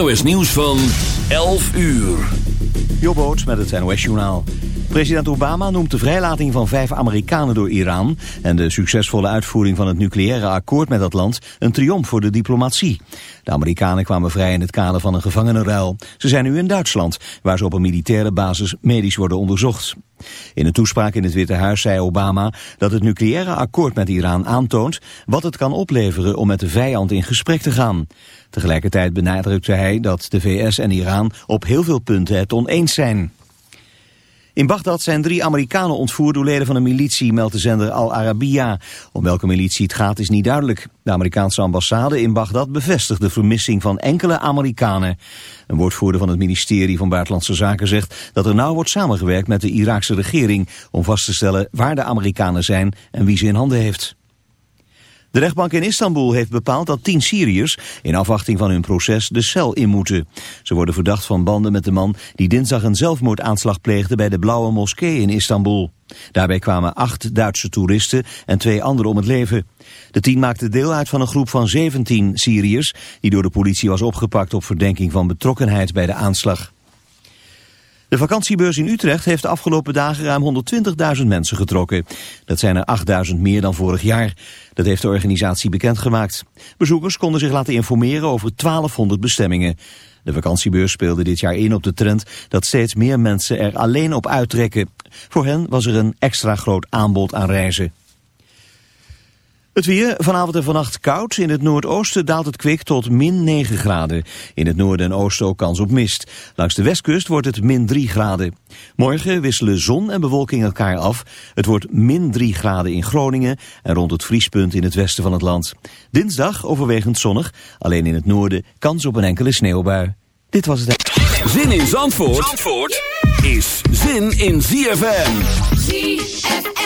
NOS Nieuws van 11 uur. Jobboot met het NOS Journaal. President Obama noemt de vrijlating van vijf Amerikanen door Iran... en de succesvolle uitvoering van het nucleaire akkoord met dat land... een triomf voor de diplomatie. De Amerikanen kwamen vrij in het kader van een gevangenenruil. Ze zijn nu in Duitsland, waar ze op een militaire basis medisch worden onderzocht. In een toespraak in het Witte Huis zei Obama dat het nucleaire akkoord met Iran aantoont... wat het kan opleveren om met de vijand in gesprek te gaan. Tegelijkertijd benadrukte hij dat de VS en Iran op heel veel punten het oneens zijn. In Bagdad zijn drie Amerikanen ontvoerd door leden van een militie, meldt de zender Al Arabiya. Om welke militie het gaat is niet duidelijk. De Amerikaanse ambassade in Bagdad bevestigt de vermissing van enkele Amerikanen. Een woordvoerder van het ministerie van Buitenlandse Zaken zegt dat er nauw wordt samengewerkt met de Iraakse regering om vast te stellen waar de Amerikanen zijn en wie ze in handen heeft. De rechtbank in Istanbul heeft bepaald dat tien Syriërs in afwachting van hun proces de cel in moeten. Ze worden verdacht van banden met de man die dinsdag een zelfmoordaanslag pleegde bij de Blauwe Moskee in Istanbul. Daarbij kwamen acht Duitse toeristen en twee anderen om het leven. De tien maakten deel uit van een groep van 17 Syriërs die door de politie was opgepakt op verdenking van betrokkenheid bij de aanslag. De vakantiebeurs in Utrecht heeft de afgelopen dagen ruim 120.000 mensen getrokken. Dat zijn er 8.000 meer dan vorig jaar. Dat heeft de organisatie bekendgemaakt. Bezoekers konden zich laten informeren over 1200 bestemmingen. De vakantiebeurs speelde dit jaar in op de trend dat steeds meer mensen er alleen op uittrekken. Voor hen was er een extra groot aanbod aan reizen. Het weer, vanavond en vannacht koud. In het noordoosten daalt het kwik tot min 9 graden. In het noorden en oosten ook kans op mist. Langs de westkust wordt het min 3 graden. Morgen wisselen zon en bewolking elkaar af. Het wordt min 3 graden in Groningen en rond het vriespunt in het westen van het land. Dinsdag overwegend zonnig, alleen in het noorden kans op een enkele sneeuwbui. Dit was het. Zin in Zandvoort, Zandvoort is zin in ZFM. ZFM.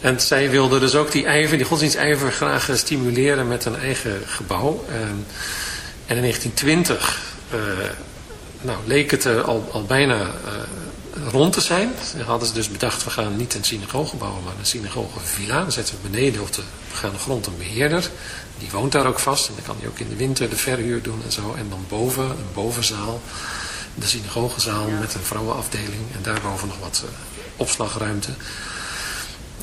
En zij wilden dus ook die ijver, die godsdienstijver graag stimuleren met een eigen gebouw. En, en in 1920 uh, nou, leek het er al, al bijna uh, rond te zijn. Dan hadden ze dus bedacht, we gaan niet een synagoge bouwen, maar een synagogevilla. Dan zetten we beneden op de begaande grond een beheerder. Die woont daar ook vast en dan kan hij ook in de winter de verhuur doen en zo. En dan boven, een bovenzaal, de synagogezaal met een vrouwenafdeling. En daarboven nog wat uh, opslagruimte.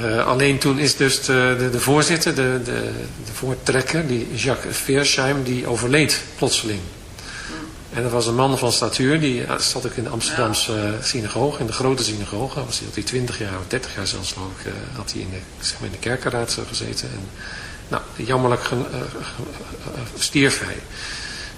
Uh, alleen toen is dus de, de, voorzitter, de, de, de voortrekker, die Jacques Veersheim, die overleed plotseling. En dat was een man van statuur, die zat ook in de Amsterdamse uh, synagoge, in de grote synagoge. Was hij, had hij 20 jaar of 30 jaar zelfs had hij in de, zeg maar in de kerkenraad gezeten. En, nou, jammerlijk stierf hij.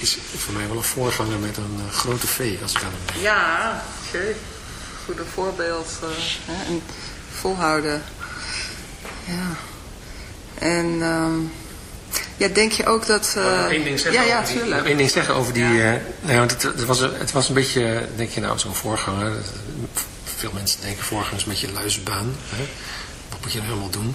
is voor mij wel een voorganger met een uh, grote V, als ik aan hem denk. Ja, oké. Goede voorbeeld. hè, en volhouden. Ja. En... Um, ja, denk je ook dat... Uh... Één ding zeggen ja, ja, over die, nog één ding zeggen over die... Ja. Uh, nou, want het, het, was, het was een beetje, denk je nou, zo'n voorganger. Veel mensen denken voorganger is een beetje luisbaan. Hè? Wat moet je nou helemaal doen?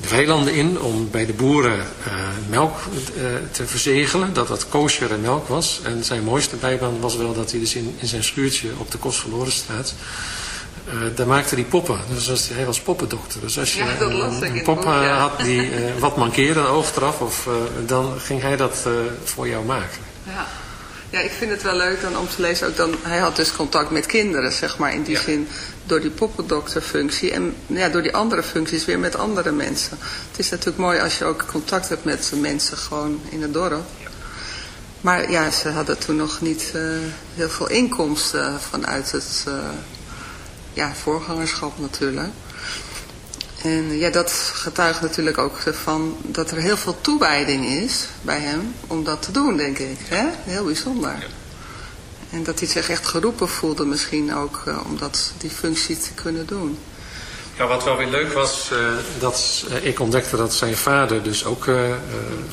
de weilanden in om bij de boeren melk te verzegelen, dat dat kosher melk was. En zijn mooiste bijbaan was wel dat hij dus in, in zijn schuurtje op de Kostverlorenstraat uh, daar maakte hij poppen. Dus als, hij was poppendokter. Dus als je ja, een, een pop ja. had die wat mankeerde, een oog eraf, of, dan ging hij dat voor jou maken. Ja. ja, ik vind het wel leuk dan om te lezen. Ook dan, hij had dus contact met kinderen, zeg maar, in die ja. zin. Door die poppendokterfunctie. En ja, door die andere functies weer met andere mensen. Het is natuurlijk mooi als je ook contact hebt met mensen gewoon in het dorp. Maar ja, ze hadden toen nog niet heel veel inkomsten vanuit het ja, voorgangerschap natuurlijk. En ja, dat getuigt natuurlijk ook van dat er heel veel toewijding is bij hem om dat te doen, denk ik. Hè? Heel bijzonder. En dat hij zich echt geroepen voelde misschien ook uh, om dat, die functie te kunnen doen. Ja, wat wel weer leuk was, uh, dat uh, ik ontdekte dat zijn vader dus ook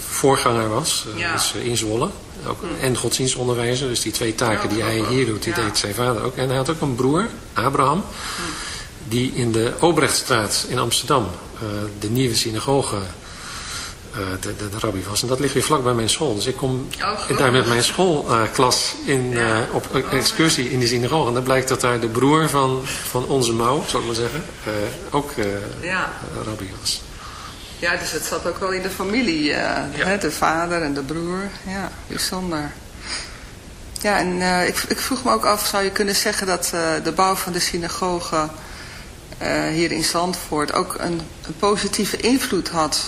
voorganger was. Ja. Dus in Zwolle. Ook, mm. En godsdienstonderwijzer. Dus die twee taken die hij hier doet, die ja. deed zijn vader ook. En hij had ook een broer, Abraham. Mm. Die in de Obrechtstraat in Amsterdam de nieuwe synagoge de, de, de, rabbi was. En dat ligt weer vlak bij mijn school. Dus ik kom oh, daar met mijn schoolklas in, ja. uh, op excursie in die synagoge. En dan blijkt dat daar de broer van, van onze mouw, zou ik maar zeggen, ook ja. rabbi was. Ja, dus het zat ook wel in de familie. Uh, ja. hè, de vader en de broer. Ja, bijzonder. Ja, en uh, ik, ik, vroeg me ook af, zou je kunnen zeggen dat uh, de bouw van de synagoge hier in Zandvoort ook een, een, positieve invloed had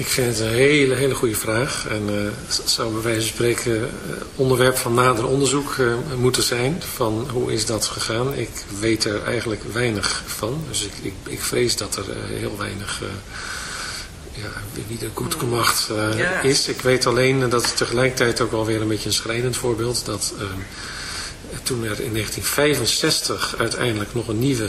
Ik vind het een hele, hele goede vraag. En eh, het zou bij wijze van spreken eh, onderwerp van nader onderzoek eh, moeten zijn. Van hoe is dat gegaan? Ik weet er eigenlijk weinig van. Dus ik, ik, ik vrees dat er eh, heel weinig... eh, ja, wie goed gemacht eh, Ja. is. Ik weet alleen dat het tegelijkertijd ook wel weer een beetje een schrijnend voorbeeld. Dat eh, toen er in 1965 uiteindelijk nog een nieuwe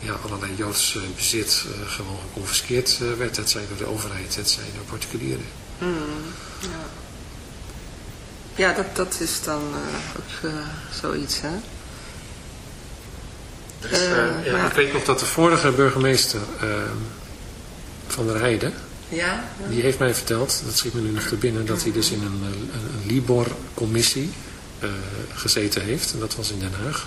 ja, allerlei Joods eh, bezit eh, gewoon geconfiskeerd eh, werd. Het zij door de overheid, het zij door particulieren. Ja, dat, dat is dan eh, ook eh, zoiets, hè? Dus, ja, maar- Ik weet nog dat de vorige burgemeester eh, van der Heijden, Ja? die heeft mij verteld, dat schiet me nu nog te binnen, dat hij dus in een, eh, een, een Libor-commissie eh, gezeten heeft. En dat was in Den Haag.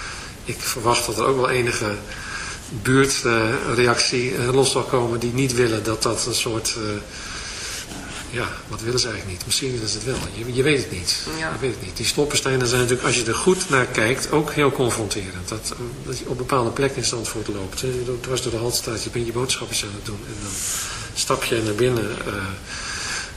ik verwacht dat er ook wel enige buurtreactie uh, los zal komen die niet willen dat dat een soort... Uh, ja, wat willen ze eigenlijk niet? Misschien willen ze het wel. Je, je weet het niet. Ja. Je weet het niet. Die stolpersteinen zijn natuurlijk, als je er goed naar kijkt, ook heel confronterend. Dat, dat je op bepaalde plekken in Zandvoort loopt. Je dwars door de Haltstraat, je bent je boodschapjes aan het doen. En dan stap je naar binnen uh,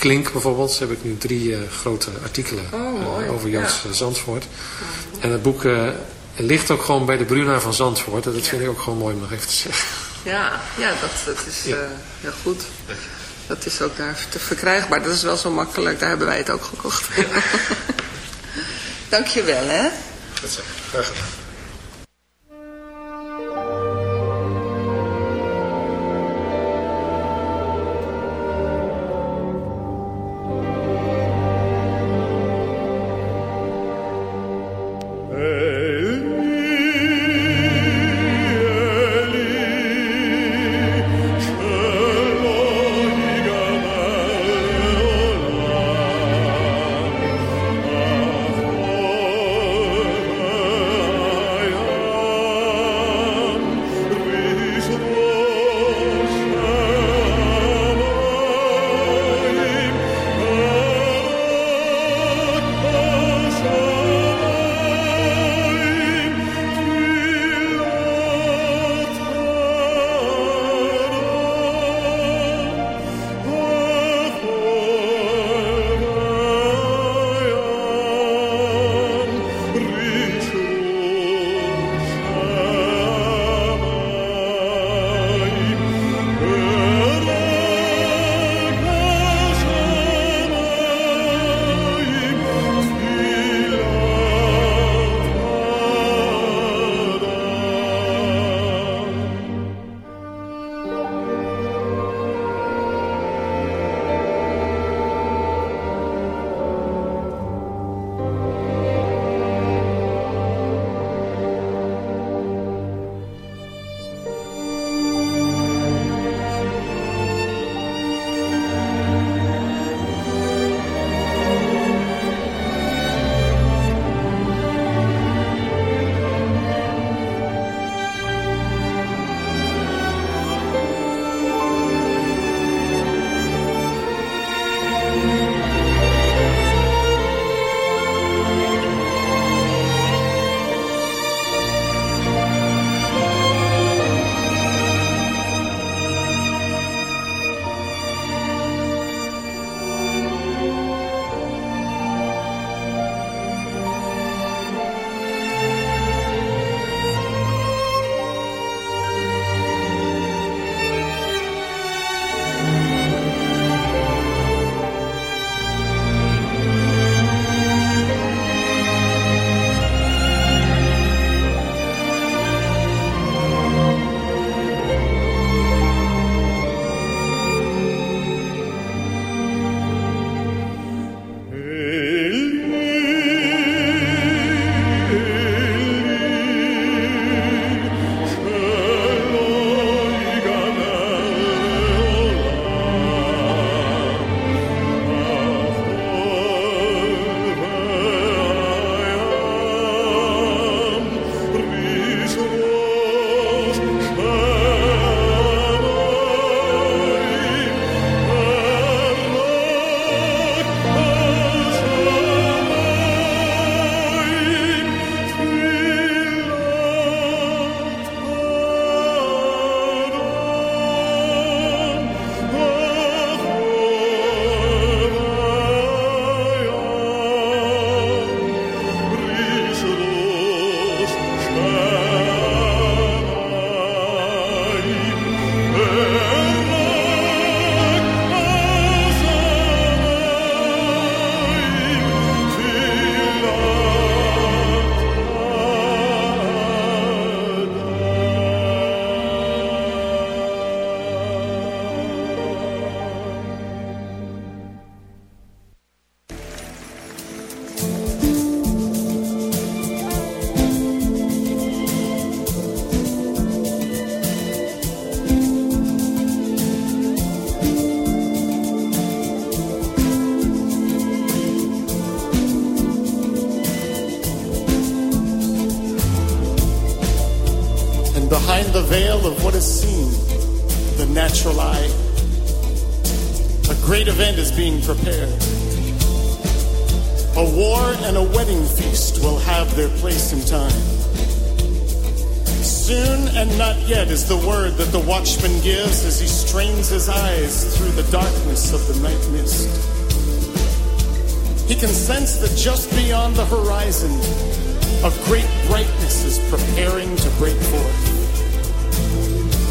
Klink bijvoorbeeld, heb ik nu drie grote artikelen oh, over Joods ja. Zandvoort. Oh. En het boek ligt ook gewoon bij de Bruna van Zandvoort. En dat vind ik ook gewoon mooi om nog even te zeggen. Ja, ja dat, dat is heel goed. Dat is ook daar te verkrijgbaar. Dat is wel zo makkelijk. Daar hebben wij het ook gekocht. Ja. Dank je wel, hè? Goed zo. Graag gedaan.